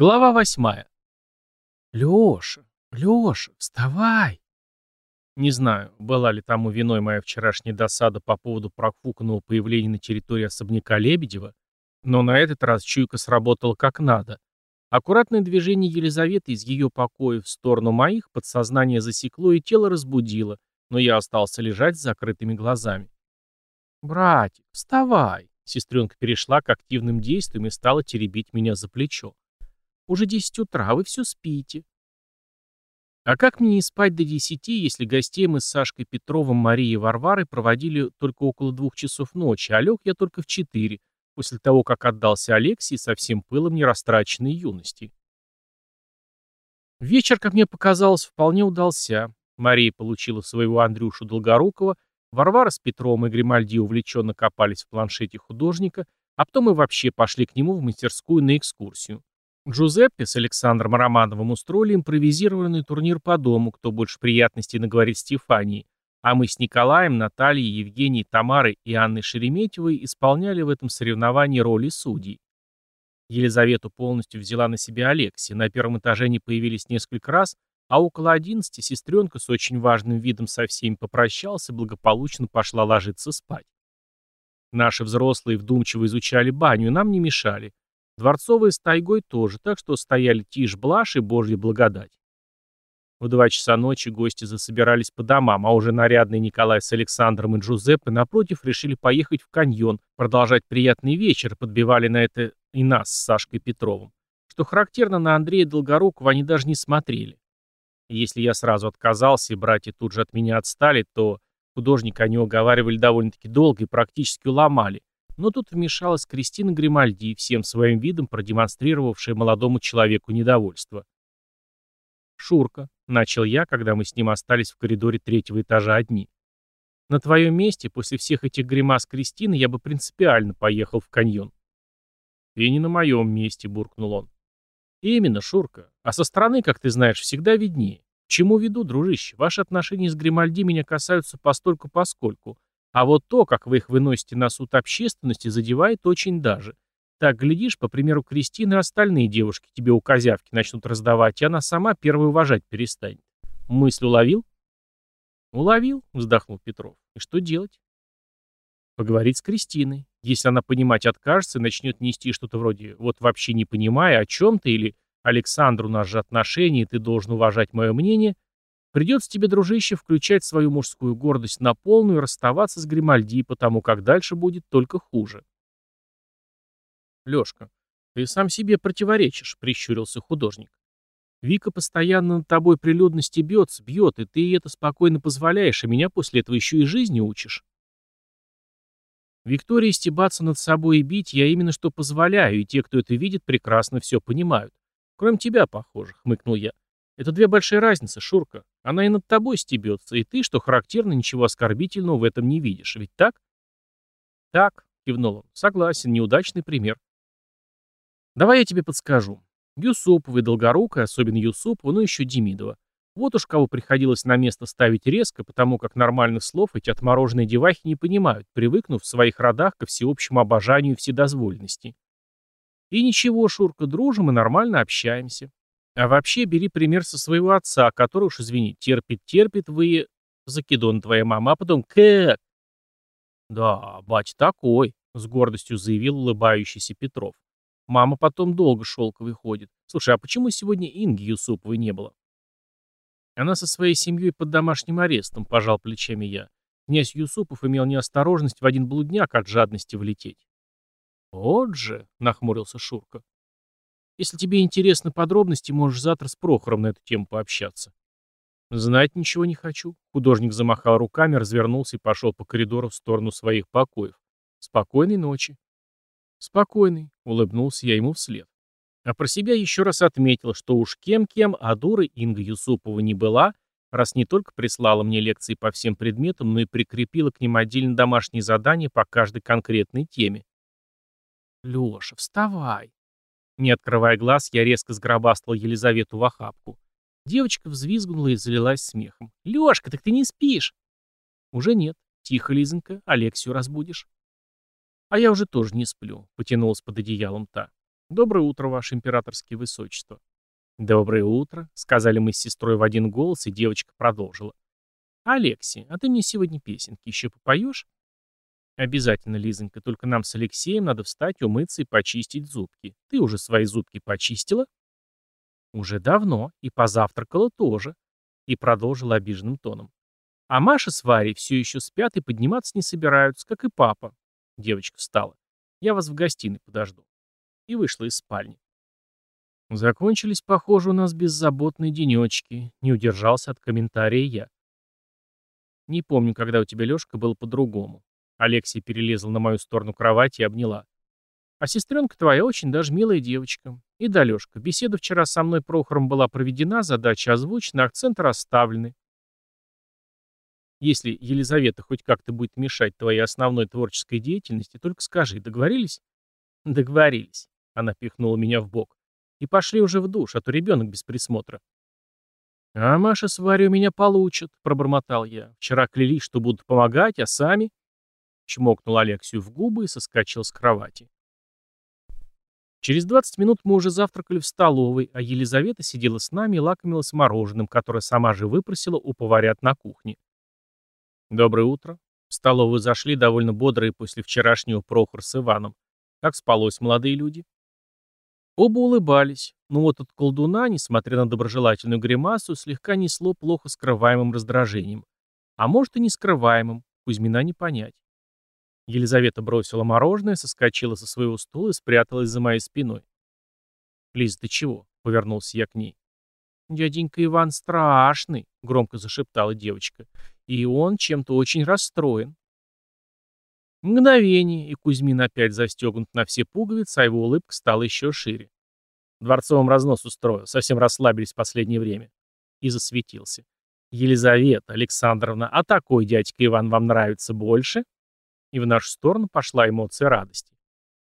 Глава восьмая. «Леша, Леша, вставай!» Не знаю, была ли тому виной моя вчерашняя досада по поводу профуканного появления на территории особняка Лебедева, но на этот раз чуйка сработала как надо. Аккуратное движение Елизаветы из ее покоя в сторону моих подсознание засекло и тело разбудило, но я остался лежать с закрытыми глазами. «Братик, вставай!» Сестренка перешла к активным действиям и стала теребить меня за плечо. Уже десять утра, вы все спите. А как мне не спать до десяти, если гостей мы с Сашкой Петровым, Марией и Варварой проводили только около двух часов ночи, а лег я только в четыре, после того, как отдался Алексии со всем пылом нерастраченной юности. Вечер, как мне показалось, вполне удался. Мария получила своего Андрюшу Долгорукова, Варвара с Петровым и Гримальди увлеченно копались в планшете художника, а потом мы вообще пошли к нему в мастерскую на экскурсию. Джузеппе с Александром Романовым устроили импровизированный турнир по дому, кто больше приятностей наговорит Стефании, а мы с Николаем, Натальей, Евгенией, Тамарой и Анной Шереметьевой исполняли в этом соревновании роли судей. Елизавету полностью взяла на себя Алексия, на первом этаже они появились несколько раз, а около одиннадцати сестренка с очень важным видом со всеми попрощалась и благополучно пошла ложиться спать. Наши взрослые вдумчиво изучали баню нам не мешали. Дворцовые с тайгой тоже, так что стояли тишь, блажь и божья благодать. В два часа ночи гости засобирались по домам, а уже нарядные Николай с Александром и Джузеппе напротив решили поехать в каньон, продолжать приятный вечер, подбивали на это и нас с Сашкой Петровым. Что характерно, на Андрея Долгорукова они даже не смотрели. если я сразу отказался, и братья тут же от меня отстали, то художника они уговаривали довольно-таки долго и практически уломали, но тут вмешалась Кристина Гримальди, всем своим видом продемонстрировавшая молодому человеку недовольство. «Шурка», — начал я, когда мы с ним остались в коридоре третьего этажа одни. «На твоем месте, после всех этих гримас Кристины, я бы принципиально поехал в каньон». «И не на моем месте», — буркнул он. «Именно, Шурка. А со стороны, как ты знаешь, всегда виднее. К чему веду, дружище? Ваши отношения с Гримальди меня касаются постольку-поскольку. А вот то, как вы их выносите на суд общественности, задевает очень даже. Так, глядишь, по примеру Кристины, остальные девушки тебе у козявки начнут раздавать, и она сама первой уважать перестанет. Мысль уловил? Уловил, вздохнул Петров. И что делать? Поговорить с Кристиной. Если она понимать откажется и начнет нести что-то вроде «вот вообще не понимая, о чем ты» или «Александр, у нас же отношения, ты должен уважать мое мнение», Придется тебе, дружище, включать свою мужскую гордость на полную и расставаться с Гримальди, потому как дальше будет только хуже. Лёшка, ты сам себе противоречишь, прищурился художник. Вика постоянно над тобой прилюдно стебется, бьет, и ты ей это спокойно позволяешь, а меня после этого еще и жизни учишь. Виктории стебаться над собой и бить я именно что позволяю, и те, кто это видит, прекрасно все понимают. Кроме тебя, похоже, хмыкнул я. Это две большие разницы, Шурка. Она и над тобой стебется, и ты, что характерно, ничего оскорбительного в этом не видишь. Ведь так? Так, кивнул он. Согласен, неудачный пример. Давай я тебе подскажу. Юсупова и Долгорукая, особенно Юсупова, но еще Демидова. Вот уж кого приходилось на место ставить резко, потому как нормальных слов эти отмороженные девахи не понимают, привыкнув в своих родах ко всеобщему обожанию и вседозволенности. И ничего, Шурка, дружим и нормально общаемся. А вообще бери пример со своего отца, который уж, извини, терпит-терпит вы... Закидон твоя мама, а потом как? Да, бать такой, с гордостью заявил улыбающийся Петров. Мама потом долго шелковый ходит. Слушай, а почему сегодня Инги Юсуповой не было? Она со своей семьей под домашним арестом, пожал плечами я. Князь Юсупов имел неосторожность в один блудняк от жадности влететь. «Вот же», — нахмурился Шурка. Если тебе интересны подробности, можешь завтра с Прохором на эту тему пообщаться. Знать ничего не хочу. Художник замахал руками, развернулся и пошел по коридору в сторону своих покоев. Спокойной ночи. Спокойный, улыбнулся я ему вслед. А про себя еще раз отметил, что уж кем-кем, а дурой Инга Юсупова не была, раз не только прислала мне лекции по всем предметам, но и прикрепила к ним отдельно домашние задания по каждой конкретной теме. «Леша, вставай!» Не открывая глаз, я резко сгробастал Елизавету в охапку. Девочка взвизгнула и залилась смехом. «Лёшка, так ты не спишь?» «Уже нет. Тихо, Лизонька. Алексию разбудишь». «А я уже тоже не сплю», — потянулась под одеялом та. «Доброе утро, ваше императорское высочество». «Доброе утро», — сказали мы с сестрой в один голос, и девочка продолжила. «Алексей, а ты мне сегодня песенки еще попоешь?» «Обязательно, Лизонька, только нам с Алексеем надо встать, умыться и почистить зубки. Ты уже свои зубки почистила?» «Уже давно, и позавтракала тоже», — и продолжила обиженным тоном. «А Маша с Варей все еще спят и подниматься не собираются, как и папа». Девочка встала. «Я вас в гостиной подожду». И вышла из спальни. Закончились, похоже, у нас беззаботные денечки. Не удержался от комментария я. Не помню, когда у тебя, Лёшка, было по-другому. Алексей перелезла на мою сторону кровати и обняла. А сестренка твоя очень даже милая девочка. И да, Лёшка, беседа вчера со мной Прохором была проведена, задача озвучена, акценты расставлены. Если Елизавета хоть как-то будет мешать твоей основной творческой деятельности, только скажи, договорились? Договорились. Она пихнула меня в бок. И пошли уже в душ, а то ребенок без присмотра. «А Маша с Варей меня получат», — пробормотал я. «Вчера клялись, что будут помогать, а сами...» Чмокнул Алексию в губы и соскочил с кровати. Через 20 минут мы уже завтракали в столовой, а Елизавета сидела с нами и лакомилась мороженым, которое сама же выпросила у поварят на кухне. «Доброе утро». В столовую зашли довольно бодрые после вчерашнего Прохор с Иваном. «Как спалось, молодые люди?» Оба улыбались, но вот от колдуна, несмотря на доброжелательную гримасу, слегка несло плохо скрываемым раздражением. А может и не скрываемым, Кузьмина не понять. Елизавета бросила мороженое, соскочила со своего стула и спряталась за моей спиной. «Лиза, ты чего?» — повернулся я к ней. «Дяденька Иван страшный», — громко зашептала девочка. «И он чем-то очень расстроен. Мгновение, и Кузьмин опять застегнут на все пуговицы, а его улыбка стала еще шире. Дворцовым разнос устроил, совсем расслабились в последнее время. И засветился. «Елизавета Александровна, а такой дядька Иван вам нравится больше?» И в нашу сторону пошла эмоция радости.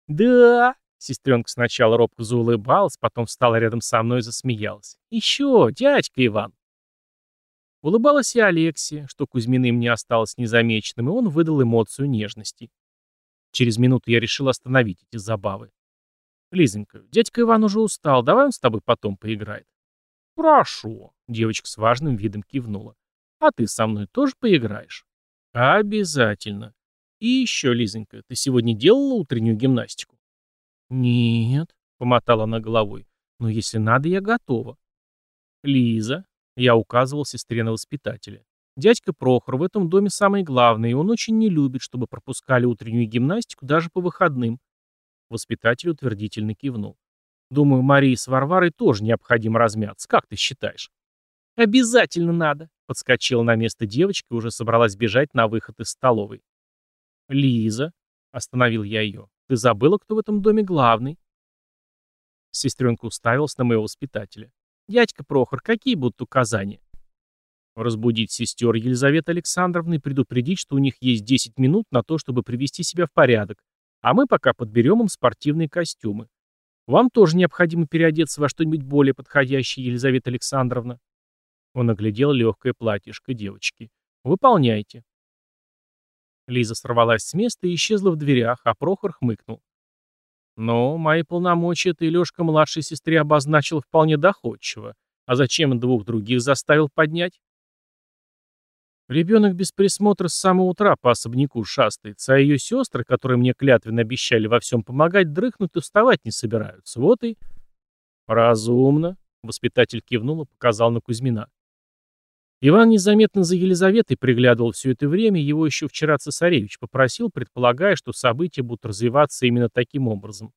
«Да!» Сестренка сначала робко заулыбалась, потом встала рядом со мной и засмеялась. «Еще, дядька Иван!» Улыбалась и Алексия, что Кузьминым не осталось незамеченным, и он выдал эмоцию нежности. Через минуту я решил остановить эти забавы. «Лизонька, дядька Иван уже устал, давай он с тобой потом поиграет». «Прошу», — девочка с важным видом кивнула. «А ты со мной тоже поиграешь?» «Обязательно. И еще, Лизонька, ты сегодня делала утреннюю гимнастику?» «Нет», — помотала она головой. «Но если надо, я готова». «Лиза, я указывал сестре на воспитателя. Дядька Прохор в этом доме самый главный, и он очень не любит, чтобы пропускали утреннюю гимнастику даже по выходным. Воспитатель утвердительно кивнул. Думаю, Марии с Варварой тоже необходимо размяться. Как ты считаешь? Обязательно надо, подскочила на место девочка и уже собралась бежать на выход из столовой. Лиза, остановил я ее, ты забыла, кто в этом доме главный? Сестренка уставилась на моего воспитателя. «Дядька Прохор, какие будут указания?» Разбудить сестер Елизаветы Александровны и предупредить, что у них есть 10 минут на то, чтобы привести себя в порядок, а мы пока подберем им спортивные костюмы. Вам тоже необходимо переодеться во что-нибудь более подходящее, Елизавета Александровна. Он оглядел легкое платьишко девочки. Выполняйте. Лиза сорвалась с места и исчезла в дверях, а Прохор хмыкнул. Но мои полномочия ты, Лёшка, младшей сестре обозначил вполне доходчиво. А зачем двух других заставил поднять? Ребенок без присмотра с самого утра по особняку шастается, а ее сестры, которые мне клятвенно обещали во всем помогать, дрыхнут и вставать не собираются. Вот и... Разумно, воспитатель кивнул и показал на Кузьмина. Иван незаметно за Елизаветой приглядывал все это время, его еще вчера цесаревич попросил, предполагая, что события будут развиваться именно таким образом.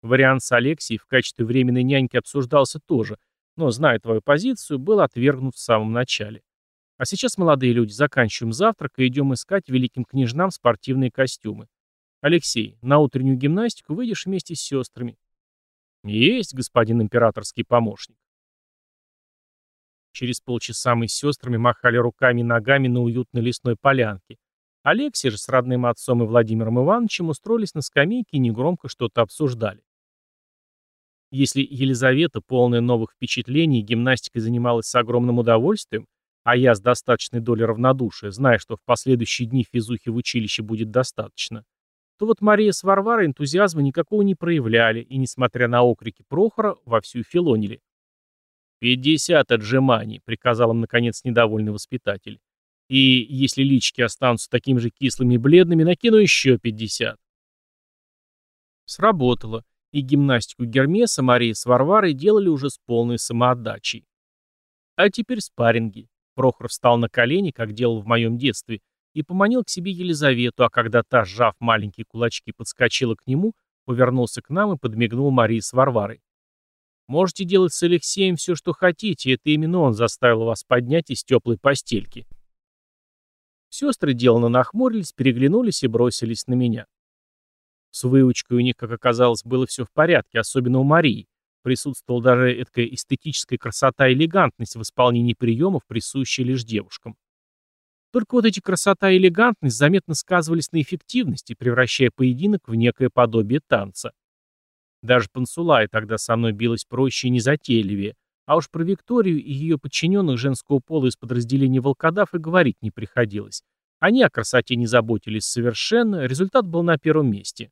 Вариант с Алексией в качестве временной няньки обсуждался тоже, но, зная твою позицию, был отвергнут в самом начале. А сейчас, молодые люди, заканчиваем завтрак и идем искать великим княжнам спортивные костюмы. Алексей, на утреннюю гимнастику выйдешь вместе с сестрами. Есть, господин императорский помощник. Через полчаса мы с сестрами махали руками и ногами на уютной лесной полянке. Алексей же с родным отцом и Владимиром Ивановичем устроились на скамейке и негромко что-то обсуждали. Если Елизавета, полная новых впечатлений, гимнастикой занималась с огромным удовольствием, а я с достаточной долей равнодушия, зная, что в последующие дни физухи в училище будет достаточно, то вот Мария с Варварой энтузиазма никакого не проявляли и, несмотря на окрики Прохора, вовсю филонили. «Пятьдесят отжиманий», — приказал им, наконец, недовольный воспитатель. «И если лички останутся такими же кислыми и бледными, накину еще пятьдесят». Сработало, и гимнастику Гермеса Мария с Варварой делали уже с полной самоотдачей. А теперь спарринги. Прохор встал на колени, как делал в моем детстве, и поманил к себе Елизавету, а когда та, сжав маленькие кулачки, подскочила к нему, повернулся к нам и подмигнул Марии с Варварой. «Можете делать с Алексеем все, что хотите, это именно он заставил вас поднять из теплой постельки». Сестры деланно нахмурились, переглянулись и бросились на меня. С выучкой у них, как оказалось, было все в порядке, особенно у Марии. Присутствовала даже эта эстетическая красота и элегантность в исполнении приемов, присущие лишь девушкам. Только вот эти красота и элегантность заметно сказывались на эффективности, превращая поединок в некое подобие танца. Даже Пансулай тогда со мной билась проще и незатейливее, а уж про Викторию и ее подчиненных женского пола из подразделения волкодав и говорить не приходилось. Они о красоте не заботились совершенно, результат был на первом месте.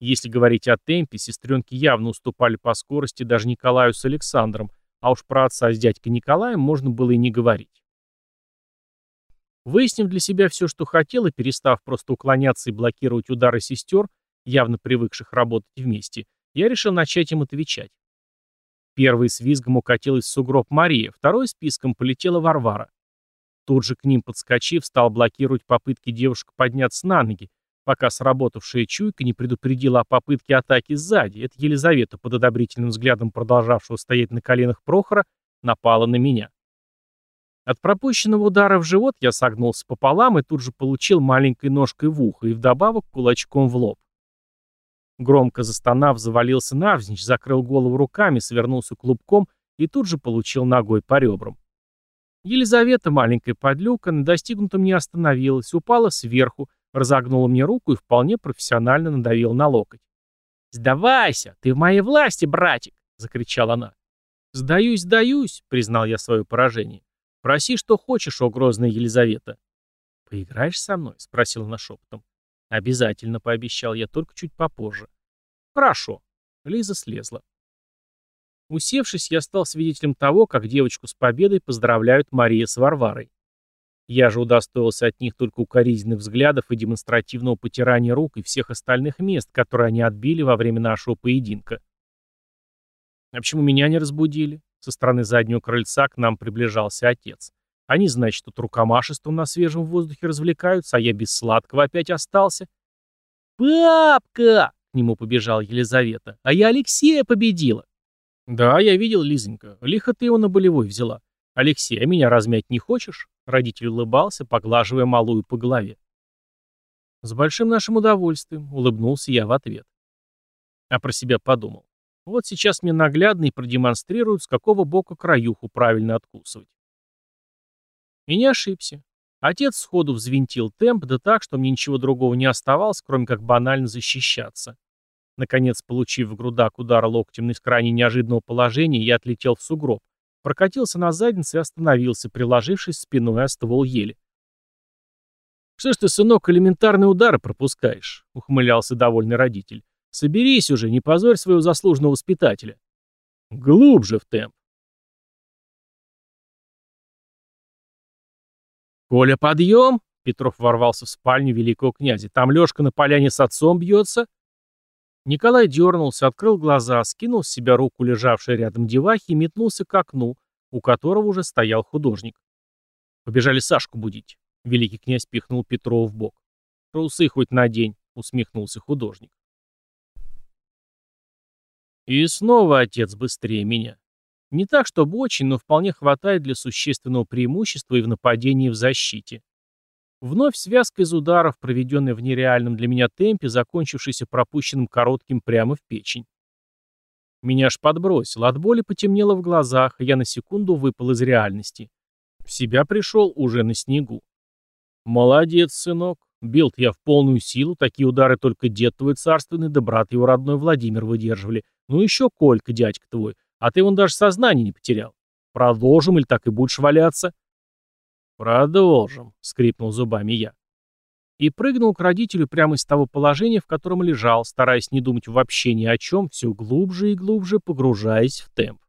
Если говорить о темпе, сестренки явно уступали по скорости даже Николаю с Александром, а уж про отца с дядькой Николаем можно было и не говорить. Выяснив для себя все, что хотел, и перестав просто уклоняться и блокировать удары сестер, явно привыкших работать вместе, я решил начать им отвечать. Первый с визгом укатилась в сугроб Мария, второй списком полетела Варвара. Тут же к ним подскочив, стал блокировать попытки девушек подняться на ноги, пока сработавшая чуйка не предупредила о попытке атаки сзади. Это Елизавета, под одобрительным взглядом продолжавшего стоять на коленах Прохора, напала на меня. От пропущенного удара в живот я согнулся пополам и тут же получил маленькой ножкой в ухо и вдобавок кулачком в лоб. Громко застонав, завалился навзничь, закрыл голову руками, свернулся клубком и тут же получил ногой по ребрам. Елизавета, маленькая подлюка, на достигнутом не остановилась, упала сверху, разогнула мне руку и вполне профессионально надавила на локоть. «Сдавайся! Ты в моей власти, братик!» — закричала она. «Сдаюсь, сдаюсь!» — признал я свое поражение. «Проси, что хочешь, о грозная Елизавета». «Поиграешь со мной?» — спросил она шепотом. «Обязательно», — пообещал я, только чуть попозже. «Хорошо». Лиза слезла. Усевшись, я стал свидетелем того, как девочку с победой поздравляют Мария с Варварой. Я же удостоился от них только укоризненных взглядов и демонстративного потирания рук и всех остальных мест, которые они отбили во время нашего поединка. А почему меня не разбудили? Со стороны заднего крыльца к нам приближался отец. Они, значит, тут рукомашеством на свежем воздухе развлекаются, а я без сладкого опять остался. «Папка!» — к нему побежала Елизавета. «А я Алексея победила!» «Да, я видел, Лизонька. Лихо ты его на болевой взяла. Алексей, а меня размять не хочешь?» Родитель улыбался, поглаживая малую по голове. «С большим нашим удовольствием», — улыбнулся я в ответ. А про себя подумал. Вот сейчас мне наглядно и продемонстрируют, с какого бока краюху правильно откусывать. И не ошибся. Отец сходу взвинтил темп, да так, что мне ничего другого не оставалось, кроме как банально защищаться. Наконец, получив в грудак удар локтем из крайне неожиданного положения, я отлетел в сугроб, прокатился на заднице и остановился, приложившись спиной о ствол ели. «Что ж ты, сынок, элементарные удары пропускаешь?» — ухмылялся довольный родитель. Соберись уже, не позорь своего заслуженного воспитателя. Глубже в темп. «Коля, подъем!» — Петров ворвался в спальню великого князя. «Там Лешка на поляне с отцом бьется?» Николай дернулся, открыл глаза, скинул с себя руку, лежавшей рядом девахи, и метнулся к окну, у которого уже стоял художник. «Побежали Сашку будить», — великий князь пихнул Петрова в бок. «Трусы хоть надень», — усмехнулся художник. И снова отец быстрее меня. Не так, чтобы очень, но вполне хватает для существенного преимущества и в нападении и в защите. Вновь связка из ударов, проведенная в нереальном для меня темпе, закончившийся пропущенным коротким прямо в печень. Меня аж подбросило, от боли потемнело в глазах, и я на секунду выпал из реальности. В себя пришел уже на снегу. «Молодец, сынок. бил я в полную силу, такие удары только дед твой царственный, да брат его родной Владимир выдерживали. Ну еще Колька, дядька твой, а ты вон даже сознание не потерял. Продолжим или так и будешь валяться? Продолжим, скрипнул зубами я. и прыгнул к родителю прямо из того положения, в котором лежал, стараясь не думать вообще ни о чем, все глубже и глубже погружаясь в темп.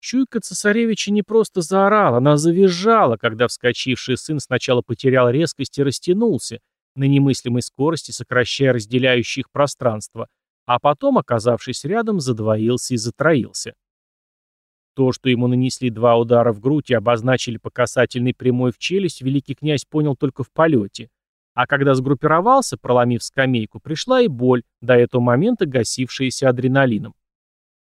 Чуйка цесаревича не просто заорала, она завизжала, когда вскочивший сын сначала потерял резкость и растянулся, на немыслимой скорости сокращая разделяющие их пространство, а потом, оказавшись рядом, задвоился и затроился. То, что ему нанесли два удара в грудь и обозначили по касательной прямой в челюсть, великий князь понял только в полете. А когда сгруппировался, проломив скамейку, пришла и боль, до этого момента гасившаяся адреналином.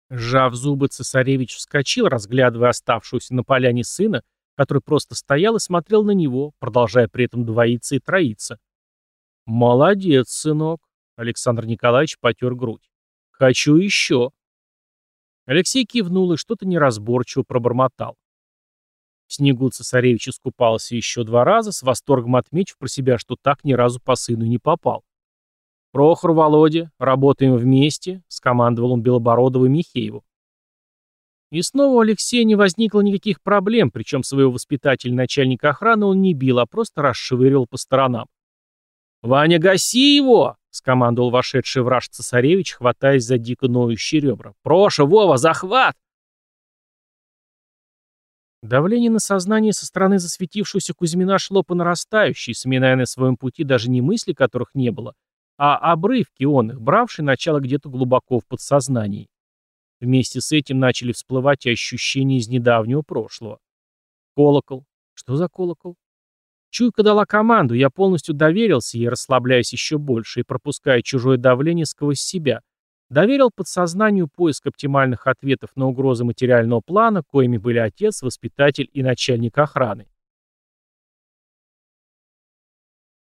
Сжав зубы, цесаревич вскочил, разглядывая оставшуюся на поляне сына, который просто стоял и смотрел на него, продолжая при этом двоиться и троиться. «Молодец, сынок!» — Александр Николаевич потер грудь. «Хочу еще!» Алексей кивнул и что-то неразборчиво пробормотал. В снегу цесаревич искупался еще два раза, с восторгом отметив про себя, что так ни разу по сыну не попал. «Прохор, Володя, работаем вместе», — скомандовал он Белобородову и Михееву. И снова у Алексея не возникло никаких проблем, причем своего воспитателя начальника охраны он не бил, а просто расшвыривал по сторонам. «Ваня, гаси его!» — скомандовал вошедший враж цесаревич, хватаясь за дико ноющие ребра. «Проша, Вова, захват!» Давление на сознание со стороны засветившегося Кузьмина шло по нарастающей, сминая на своем пути даже не мысли, которых не было, а обрывки он их, бравший начало где-то глубоко в подсознании. Вместе с этим начали всплывать и ощущения из недавнего прошлого. Колокол. Что за колокол? Чуйка дала команду, я полностью доверился ей, расслабляясь еще больше и пропуская чужое давление сквозь себя. Доверил подсознанию поиск оптимальных ответов на угрозы материального плана, коими были отец, воспитатель и начальник охраны.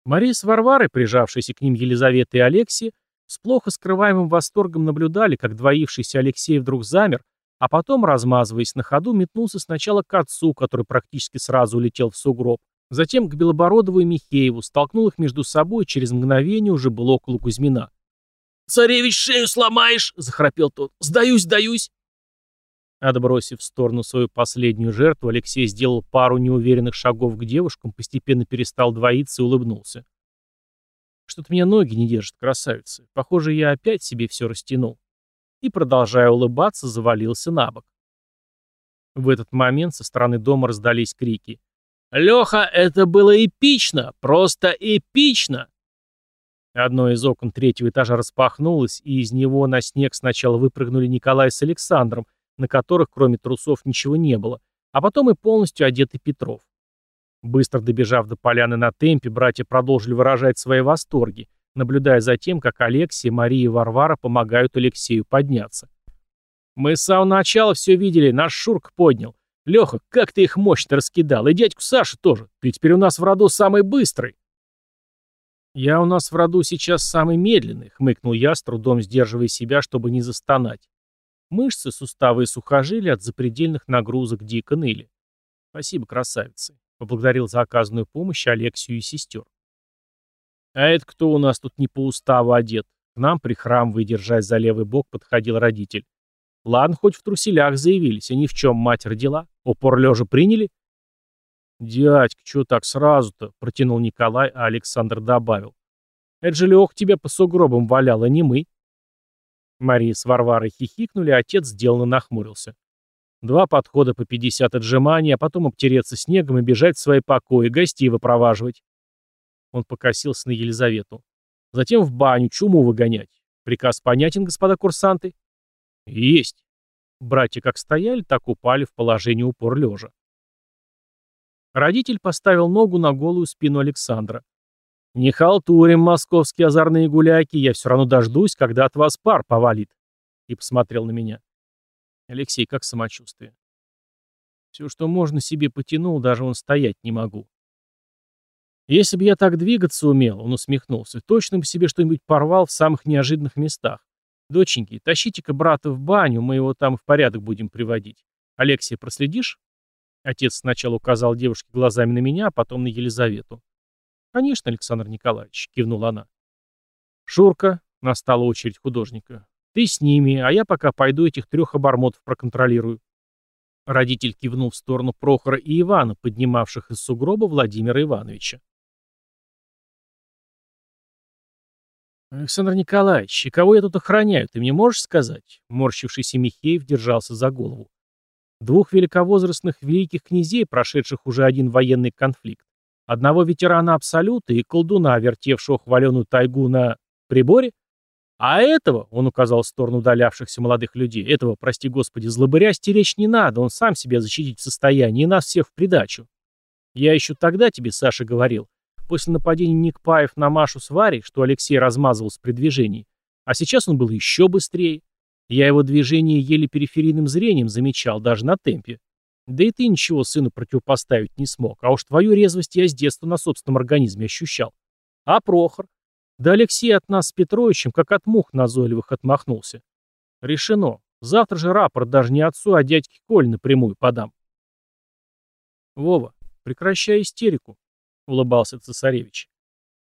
Мария с Варварой, прижавшиеся к ним Елизавета и Алексия, с плохо скрываемым восторгом наблюдали, как двоившийся Алексей вдруг замер, а потом, размазываясь на ходу, метнулся сначала к отцу, который практически сразу улетел в сугроб, затем к Белобородову и Михееву, столкнул их между собой и через мгновение уже был около Кузьмина. «Царевич, шею сломаешь!» — захрапел тот. «Сдаюсь, сдаюсь!» Отбросив в сторону свою последнюю жертву, Алексей сделал пару неуверенных шагов к девушкам, постепенно перестал двоиться и улыбнулся. «Что-то меня ноги не держат, красавица. Похоже, я опять себе все растянул». И, продолжая улыбаться, завалился на бок. В этот момент со стороны дома раздались крики. «Леха, это было эпично! Просто эпично!» Одно из окон третьего этажа распахнулось, и из него на снег сначала выпрыгнули Николай с Александром, на которых кроме трусов ничего не было, а потом и полностью одетый Петров. Быстро добежав до поляны на темпе, братья продолжили выражать свои восторги, наблюдая за тем, как Алексей, Мария и Варвара помогают Алексею подняться. «Мы с самого начала все видели, наш Шурк поднял. Леха, как ты их мощно раскидал, и дядьку Сашу тоже. Ты теперь у нас в роду самый быстрый». «Я у нас в роду сейчас самый медленный», — хмыкнул я, с трудом сдерживая себя, чтобы не застонать. Мышцы, суставы и сухожилия от запредельных нагрузок дико ныли. Спасибо, красавицы. Поблагодарил за оказанную помощь Алексию и сестер. А это кто у нас тут не по уставу одет? К нам, прихрамывая, держась за левый бок, подходил родитель. Ладно, хоть в труселях заявились, а ни в чем мать родила. Упор лежа приняли? «Дядька, чё так сразу-то?» — протянул Николай, а Александр добавил. «Это же Лех тебя по сугробам валял, а не мы». Мария с Варварой хихикнули, а отец сделанно нахмурился. Два подхода по 50 отжиманий, а потом обтереться снегом и бежать в свои покои, гостей выпроваживать. Он покосился на Елизавету. Затем в баню, чуму выгонять. Приказ понятен, господа курсанты? Есть. Братья как стояли, так упали в положение упор лежа. Родитель поставил ногу на голую спину Александра. «Не халтурим, московские озорные гуляки, я все равно дождусь, когда от вас пар повалит». И посмотрел на меня. «Алексей, как самочувствие?» «Все, что можно, себе потянул, даже он стоять не могу». «Если бы я так двигаться умел», — он усмехнулся, «точно бы себе что-нибудь порвал в самых неожиданных местах. Доченьки, тащите-ка брата в баню, мы его там в порядок будем приводить. Алексей, проследишь?» Отец сначала указал девушке глазами на меня, а потом на Елизавету. «Конечно, Александр Николаевич», — кивнула она. «Шурка», — настала очередь художника, — «ты с ними, а я пока пойду этих трех обормотов проконтролирую». Родитель кивнул в сторону Прохора и Ивана, поднимавших из сугроба Владимира Ивановича. «Александр Николаевич, и кого я тут охраняю, ты мне можешь сказать?» Морщившийся Михеев держался за голову. Двух великовозрастных великих князей, прошедших уже один военный конфликт. Одного ветерана Абсолюта и колдуна, вертевшего хваленую тайгу на приборе? А этого, он указал в сторону удалявшихся молодых людей, этого, прости господи, злобыря стеречь не надо, он сам себя защитить в состоянии, и нас всех в придачу. Я еще тогда тебе, Саша, говорил, после нападения Никпаев на Машу с Варей, что Алексей размазывался при движении, а сейчас он был еще быстрее. Я его движение еле периферийным зрением замечал, даже на темпе. Да и ты ничего сыну противопоставить не смог, а уж твою резвость я с детства на собственном организме ощущал. А Прохор? Да Алексей от нас с Петровичем, как от мух назойливых, отмахнулся. Решено. Завтра же рапорт даже не отцу, а дядьке Коль напрямую подам. Вова, прекращай истерику, улыбался цесаревич.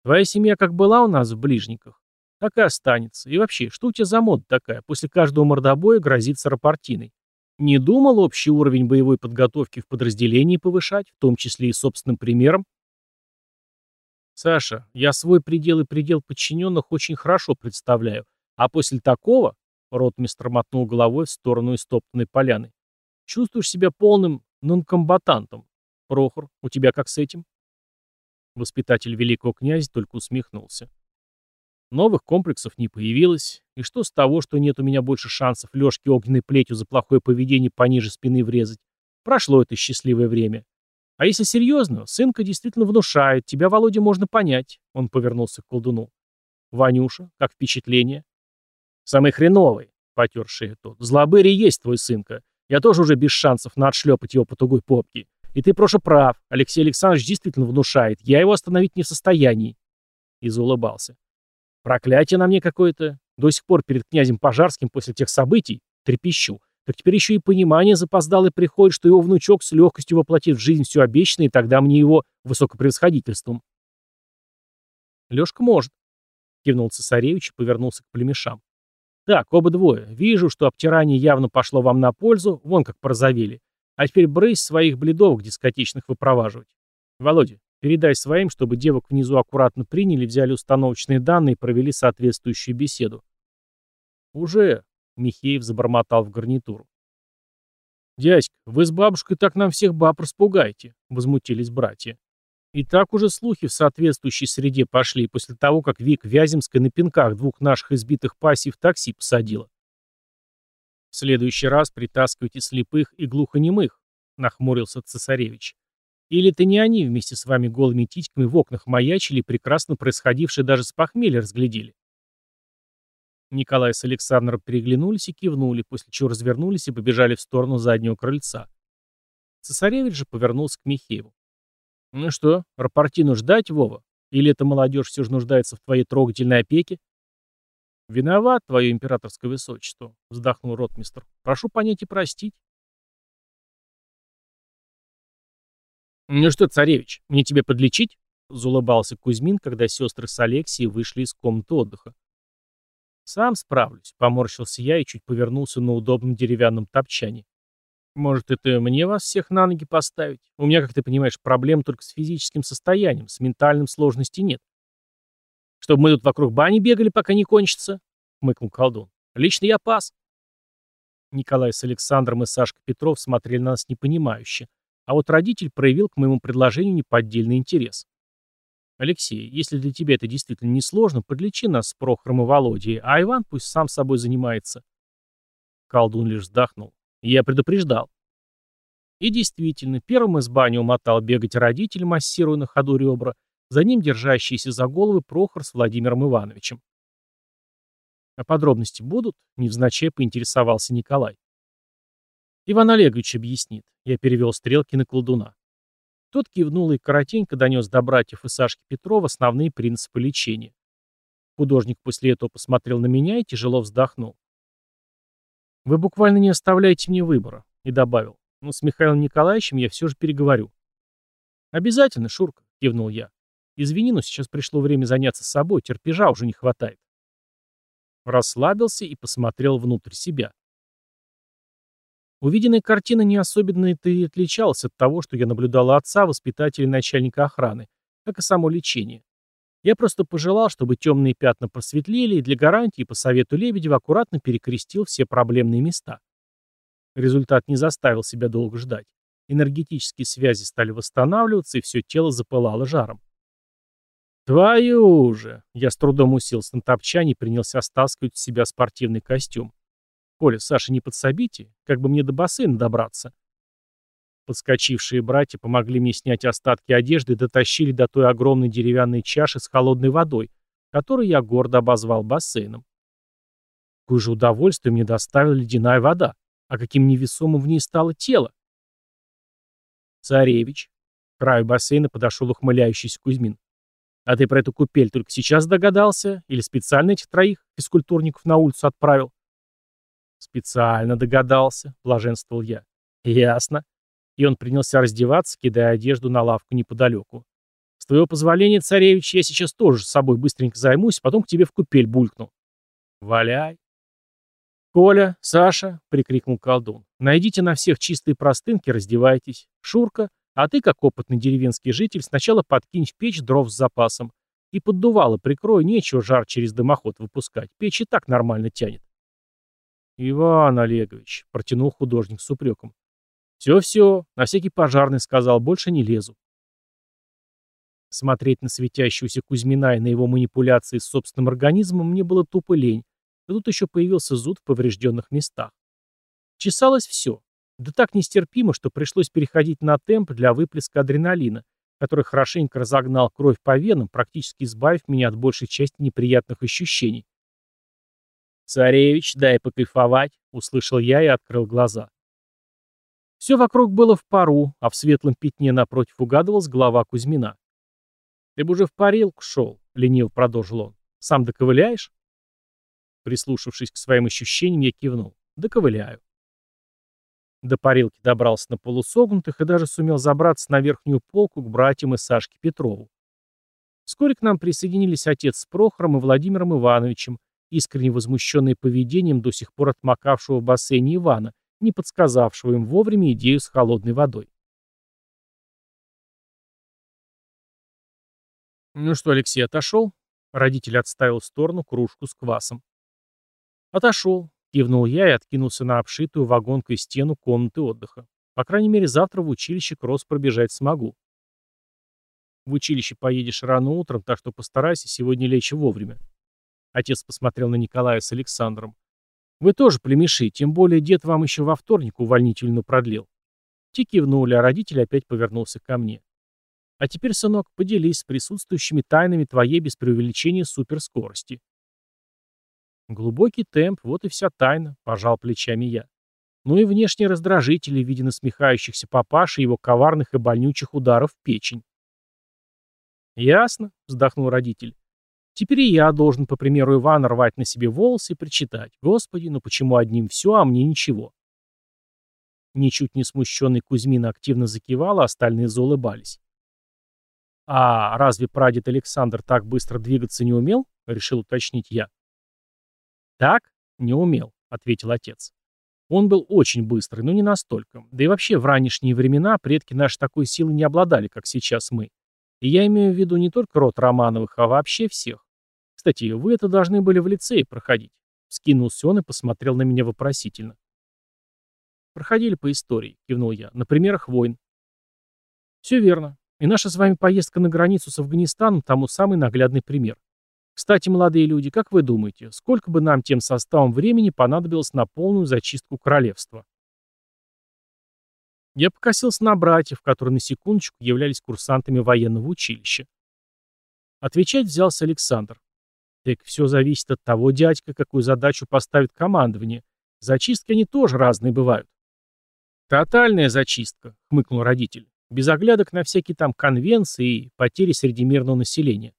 Твоя семья как была у нас в ближниках, так и останется. И вообще, что у тебя за мода такая? После каждого мордобоя грозится рапортиной. Не думал общий уровень боевой подготовки в подразделении повышать, в том числе и собственным примером? Саша, я свой предел и предел подчиненных очень хорошо представляю. А после такого, ротмистр мотнул головой в сторону истоптанной поляны, чувствуешь себя полным нонкомбатантом. Прохор, у тебя как с этим? Воспитатель великого князя только усмехнулся. Новых комплексов не появилось. И что с того, что нет у меня больше шансов Лёшке огненной плетью за плохое поведение пониже спины врезать? Прошло это счастливое время. А если серьезно, сынка действительно внушает, тебя, Володя, можно понять. Он повернулся к колдуну. Ванюша, как впечатление? Самый хреновый, потер тот. Злобыри есть твой сынка. Я тоже уже без шансов на отшлепать его по тугой попке. И ты, прошу, прав. Алексей Александрович действительно внушает. Я его остановить не в состоянии. И заулыбался. Проклятие на мне какое-то. До сих пор перед князем Пожарским после тех событий трепещу. Так теперь еще и понимание запоздало и приходит, что его внучок с легкостью воплотит в жизнь все обещанное, и тогда мне его высокопревосходительством. Лешка может, кивнул цесаревич и повернулся к племешам. Так, оба двое. Вижу, что обтирание явно пошло вам на пользу, вон как порозовели. А теперь брысь своих бледовок дискотечных выпроваживать. Володя, передай своим, чтобы девок внизу аккуратно приняли, взяли установочные данные и провели соответствующую беседу. Уже, Михеев забормотал в гарнитуру. «Дядька, вы с бабушкой так нам всех баб распугаете», — возмутились братья. И так уже слухи в соответствующей среде пошли после того, как Вик Вяземская на пинках двух наших избитых пассий в такси посадила. «В следующий раз притаскивайте слепых и глухонемых», — нахмурился цесаревич. «Или это не они вместе с вами голыми титьками в окнах маячили прекрасно происходившее даже с похмелья разглядели?» Николай с Александром переглянулись и кивнули, после чего развернулись и побежали в сторону заднего крыльца. Цесаревич же повернулся к Михееву. «Ну что, рапортину ждать, Вова? Или эта молодежь все же нуждается в твоей трогательной опеке?» «Виноват, твое императорское высочество», — вздохнул ротмистр. «Прошу понять и простить». «Ну что, царевич, мне тебе подлечить?» — заулыбался Кузьмин, когда сестры с Алексией вышли из комнаты отдыха. «Сам справлюсь», — поморщился я и чуть повернулся на удобном деревянном топчане. «Может, это мне вас всех на ноги поставить? У меня, как ты понимаешь, проблем только с физическим состоянием, с ментальным сложности нет». «Чтобы мы тут вокруг бани бегали, пока не кончится?» — хмыкнул колдун. «Лично я пас». Николай с Александром и Сашка Петров смотрели на нас непонимающе, а вот родитель проявил к моему предложению неподдельный интерес. Алексей, если для тебя это действительно несложно, подлечи нас с Прохором и Володей, а Иван пусть сам собой занимается. Колдун лишь вздохнул. Я предупреждал. И действительно, первым из бани умотал бегать родитель, массируя на ходу ребра, за ним держащиеся за головы Прохор с Владимиром Ивановичем. А подробности будут? Невзначай поинтересовался Николай. Иван Олегович объяснит. Я перевел стрелки на колдуна. Тот кивнул и коротенько донес до братьев и Сашки Петрова основные принципы лечения. Художник после этого посмотрел на меня и тяжело вздохнул. «Вы буквально не оставляете мне выбора», — и добавил. «Но с Михаилом Николаевичем я все же переговорю». «Обязательно, Шурка», — кивнул я. «Извини, но сейчас пришло время заняться собой, терпежа уже не хватает». Расслабился и посмотрел внутрь себя. Увиденная картина не особенно-то и отличалась от того, что я наблюдала отца, воспитателя и начальника охраны, как и само лечение. Я просто пожелал, чтобы темные пятна просветлели, и для гарантии по совету Лебедева аккуратно перекрестил все проблемные места. Результат не заставил себя долго ждать. Энергетические связи стали восстанавливаться, и все тело запылало жаром. «Твою же!» Я с трудом уселся на топчане и принялся стаскивать с себя спортивный костюм. «Коля, Саша, не подсобите? Как бы мне до бассейна добраться?» Подскочившие братья помогли мне снять остатки одежды и дотащили до той огромной деревянной чаши с холодной водой, которую я гордо обозвал бассейном. Какое же удовольствие мне доставила ледяная вода, а каким невесомым в ней стало тело. «Царевич», к краю бассейна подошел ухмыляющийся Кузьмин. А ты про эту купель только сейчас догадался? Или специально этих троих физкультурников на улицу отправил? Специально догадался, блаженствовал я. Ясно. И он принялся раздеваться, кидая одежду на лавку неподалеку. С твоего позволения, царевич, я сейчас тоже с собой быстренько займусь, потом к тебе в купель булькну. Валяй. «Коля, Саша!» — прикрикнул колдун. «Найдите на всех чистые простынки, раздевайтесь. Шурка, а ты, как опытный деревенский житель, сначала подкинь в печь дров с запасом. И поддувало прикрой, нечего жар через дымоход выпускать. Печь и так нормально тянет. Иван Олегович, протянул художник с упреком. Все-все, на всякий пожарный сказал, больше не лезу. Смотреть на светящегося Кузьмина и на его манипуляции с собственным организмом мне было тупо лень. А тут еще появился зуд в поврежденных местах. Чесалось все. Да так нестерпимо, что пришлось переходить на темп для выплеска адреналина, который хорошенько разогнал кровь по венам, практически избавив меня от большей части неприятных ощущений. «Царевич, дай покайфовать», — услышал я и открыл глаза. Все вокруг было в пару, а в светлом пятне напротив угадывалась голова Кузьмина. «Ты бы уже в парилку шел», — лениво продолжил он. «Сам доковыляешь?» Прислушавшись к своим ощущениям, я кивнул. «Доковыляю». До парилки добрался на полусогнутых и даже сумел забраться на верхнюю полку к братьям и Сашке Петрову. Вскоре к нам присоединились отец с Прохором и Владимиром Ивановичем, искренне возмущенные поведением до сих пор отмокавшего в бассейне Ивана, не подсказавшего им вовремя идею с холодной водой. «Ну что, Алексей, отошел?» Родитель отставил в сторону кружку с квасом. «Отошел. Кивнул я и откинулся на обшитую вагонкой стену комнаты отдыха. По крайней мере, завтра в училище кросс пробежать смогу. В училище поедешь рано утром, так что постарайся сегодня лечь вовремя. Отец посмотрел на Николая с Александром. Вы тоже племеши, тем более дед вам еще во вторник увольнительную продлил. Те кивнули, а родитель опять повернулся ко мне. А теперь, сынок, поделись с присутствующими тайнами твоей без преувеличения суперскорости. Глубокий темп, вот и вся тайна, пожал плечами я. Ну и внешние раздражители в виде насмехающихся папаши и его коварных и больнючих ударов в печень. «Ясно», — вздохнул родитель. «Теперь и я должен, по примеру Ивана, рвать на себе волосы и причитать. Господи, ну почему одним все, а мне ничего?» Ничуть не смущенный Кузьмин активно закивал, а остальные заулыбались. «А разве прадед Александр так быстро двигаться не умел?» — решил уточнить я. «Так? Не умел», — ответил отец. Он был очень быстрый, но не настолько. Да и вообще в ранние времена предки наши такой силы не обладали, как сейчас мы. И я имею в виду не только род Романовых, а вообще всех. Кстати, вы это должны были в лицее проходить. Скинулся он и посмотрел на меня вопросительно. Проходили по истории, кивнул я, на примерах войн. Все верно. И наша с вами поездка на границу с Афганистаном тому самый наглядный пример. Кстати, молодые люди, как вы думаете, сколько бы нам тем составом времени понадобилось на полную зачистку королевства? Я покосился на братьев, которые на секундочку являлись курсантами военного училища. Отвечать взялся Александр. Так все зависит от того, дядька, какую задачу поставит командование. Зачистки они тоже разные бывают. Тотальная зачистка, хмыкнул родитель. Без оглядок на всякие там конвенции и потери среди мирного населения.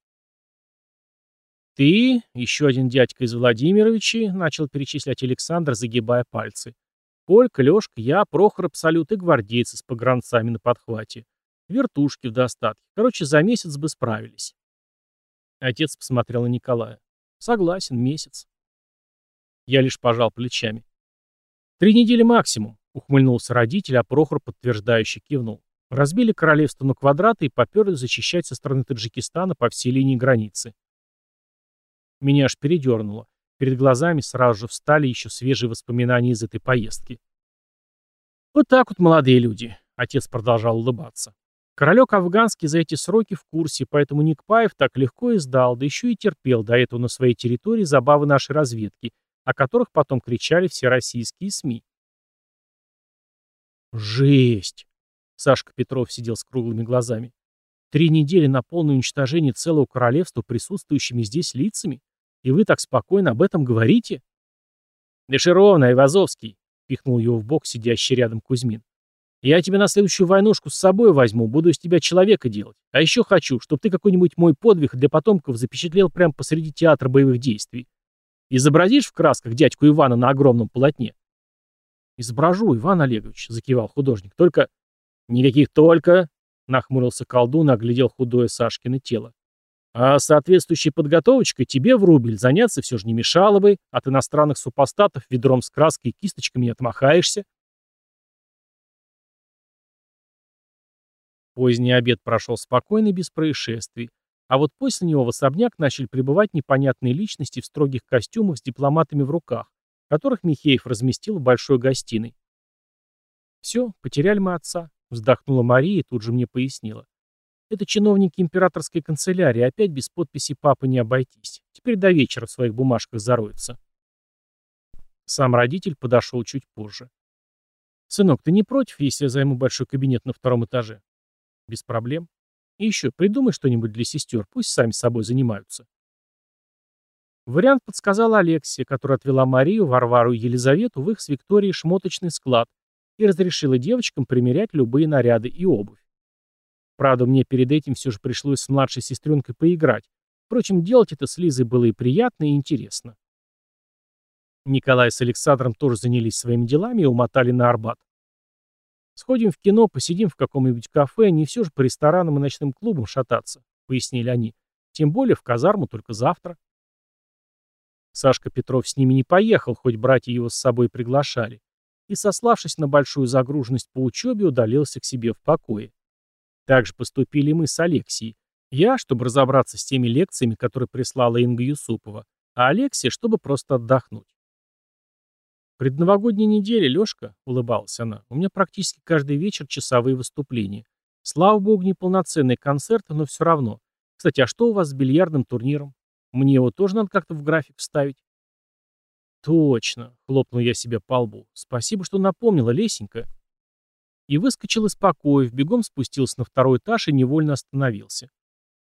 «Ты, еще один дядька из Владимировичей», — начал перечислять Александр, загибая пальцы. «Полька, Лешка, я, Прохор Абсолют и гвардейцы с погранцами на подхвате. Вертушки в достатке. Короче, за месяц бы справились». Отец посмотрел на Николая. «Согласен, месяц». Я лишь пожал плечами. «Три недели максимум», Ухмыльнулся родитель, а Прохор подтверждающе кивнул. Разбили королевство на квадраты и поперли защищать со стороны Таджикистана по всей линии границы. Меня аж передернуло. Перед глазами сразу же встали еще свежие воспоминания из этой поездки. «Вот так вот, молодые люди», — отец продолжал улыбаться. Королек афганский за эти сроки в курсе, поэтому Никпаев так легко и сдал, да еще и терпел до этого на своей территории забавы нашей разведки, о которых потом кричали все российские СМИ. «Жесть!» — Сашка Петров сидел с круглыми глазами. «Три недели на полное уничтожение целого королевства присутствующими здесь лицами? И вы так спокойно об этом говорите?» «Дыши ровно, Айвазовский!» — пихнул его в бок сидящий рядом Кузьмин. Я тебя на следующую войнушку с собой возьму, буду из тебя человека делать. А еще хочу, чтобы ты какой-нибудь мой подвиг для потомков запечатлел прямо посреди театра боевых действий. Изобразишь в красках дядьку Ивана на огромном полотне? Изображу, Иван Олегович, закивал художник. Только... Никаких только... Нахмурился колдун и оглядел худое Сашкино тело. А соответствующей подготовочкой тебе в рубль заняться все же не мешало бы, от иностранных супостатов ведром с краской и кисточками не отмахаешься. Поздний обед прошел спокойно без происшествий, а вот после него в особняк начали прибывать непонятные личности в строгих костюмах с дипломатами в руках, которых Михеев разместил в большой гостиной. «Все, потеряли мы отца», — вздохнула Мария и тут же мне пояснила. «Это чиновники императорской канцелярии, опять без подписи папы не обойтись. Теперь до вечера в своих бумажках зароются». Сам родитель подошел чуть позже. «Сынок, ты не против, если я займу большой кабинет на втором этаже?» Без проблем. И еще, придумай что-нибудь для сестер, пусть сами собой занимаются. Вариант подсказала Алексия, которая отвела Марию, Варвару и Елизавету в их с Викторией шмоточный склад и разрешила девочкам примерять любые наряды и обувь. Правда, мне перед этим все же пришлось с младшей сестренкой поиграть. Впрочем, делать это с Лизой было и приятно, и интересно. Николай с Александром тоже занялись своими делами и умотали на Арбат. «Сходим в кино, посидим в каком-нибудь кафе, не все же по ресторанам и ночным клубам шататься», — пояснили они. «Тем более в казарму только завтра». Сашка Петров с ними не поехал, хоть братья его с собой приглашали, и, сославшись на большую загруженность по учебе, удалился к себе в покое. Так же поступили мы с Алексией. Я, чтобы разобраться с теми лекциями, которые прислала Инга Юсупова, а Алексия, чтобы просто отдохнуть. «Предновогодняя неделя, Лёшка», — улыбалась она, — «у меня практически каждый вечер часовые выступления. Слава богу, не полноценные концерты, но все равно. Кстати, а что у вас с бильярдным турниром? Мне его тоже надо как-то в график вставить». «Точно», — хлопнул я себе по лбу. «Спасибо, что напомнила, Лесенька». И выскочил из покоя, бегом спустился на второй этаж и невольно остановился.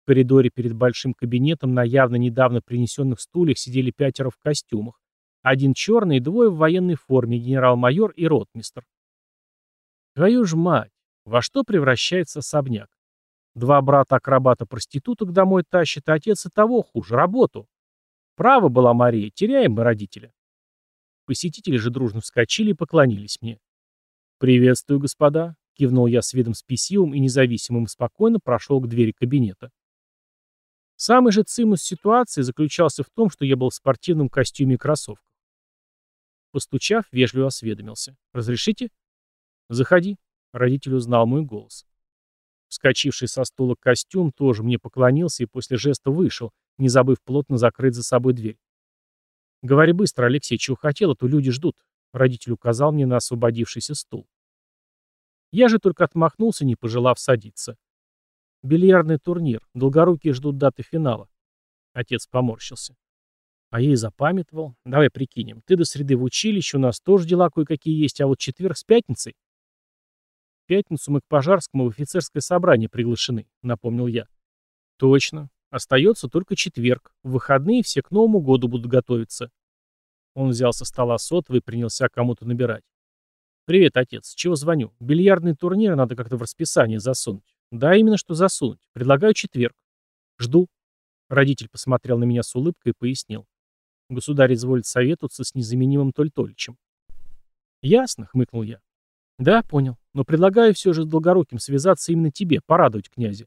В коридоре перед большим кабинетом на явно недавно принесенных стульях сидели пятеро в костюмах, один черный и двое в военной форме, генерал-майор и ротмистр. Твою ж мать, во что превращается особняк? Два брата-акробата-проституток домой тащит, а отец и того хуже, работу. Право была Мария, теряем мы родителя. Посетители же дружно вскочили и поклонились мне. «Приветствую, господа», — кивнул я с видом спесивым и независимым спокойно прошел к двери кабинета. Самый же цимус ситуации заключался в том, что я был в спортивном костюме и кроссовках. Постучав, вежливо осведомился. «Разрешите?» «Заходи». Родитель узнал мой голос. Вскочивший со стула костюм тоже мне поклонился и после жеста вышел, не забыв плотно закрыть за собой дверь. «Говори быстро, Алексей, чего хотел, а то люди ждут», — родитель указал мне на освободившийся стул. Я же только отмахнулся, не пожелав садиться. «Бильярдный турнир. Долгорукие ждут даты финала». Отец поморщился. А я и запамятовал. Давай прикинем. Ты до среды в училище, у нас тоже дела кое-какие есть, а вот четверг с пятницей. В пятницу мы к Пожарскому в офицерское собрание приглашены, напомнил я. Точно. Остается только четверг. В выходные все к Новому году будут готовиться. Он взял со стола сотовый и принялся кому-то набирать. «Привет, отец. Чего звоню? Бильярдный турнир надо как-то в расписание засунуть». «Да, именно что засунуть. Предлагаю четверг». «Жду». Родитель посмотрел на меня с улыбкой и пояснил. Государь изволит советоваться с незаменимым Толь-Толичем. «Ясно», — хмыкнул я. «Да, понял. Но предлагаю все же с Долгоруким связаться именно тебе, порадовать князя».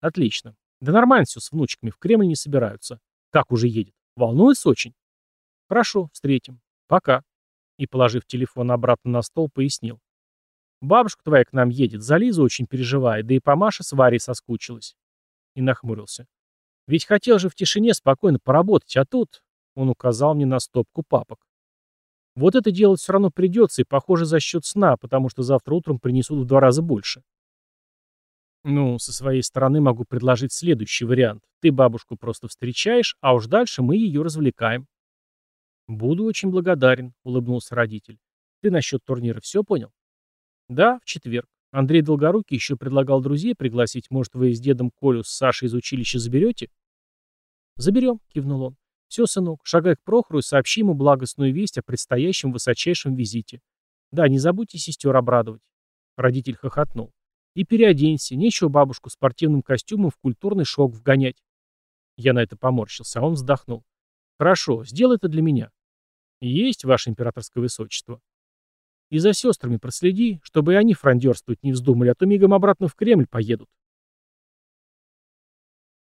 «Отлично. Да нормально все с внучками, в Кремль не собираются. Как уже едет? Волнуется очень?» «Хорошо, встретим. Пока». И, положив телефон обратно на стол, пояснил. Бабушка твоя к нам едет, за Лизу очень переживает, да и по Маше с Варей соскучилась. И нахмурился. Ведь хотел же в тишине спокойно поработать, а тут... Он указал мне на стопку папок. Вот это делать все равно придется, и, похоже, за счет сна, потому что завтра утром принесут в два раза больше. Ну, со своей стороны могу предложить следующий вариант. Ты бабушку просто встречаешь, а уж дальше мы ее развлекаем. Буду очень благодарен, улыбнулся родитель. Ты насчет турнира все понял? Да, в четверг. Андрей Долгорукий еще предлагал друзей пригласить. Может, вы с дедом Колю с Сашей из училища заберете? Заберем, кивнул он. Все, сынок, шагай к Прохору и сообщи ему благостную весть о предстоящем высочайшем визите. Да, не забудьте сестер обрадовать. Родитель хохотнул. И переоденься, нечего бабушку спортивным костюмом в культурный шок вгонять. Я на это поморщился, а он вздохнул. Хорошо, сделай это для меня. Есть, ваше императорское высочество. И за сестрами проследи, чтобы и они фрондерствовать не вздумали, а то мигом обратно в Кремль поедут.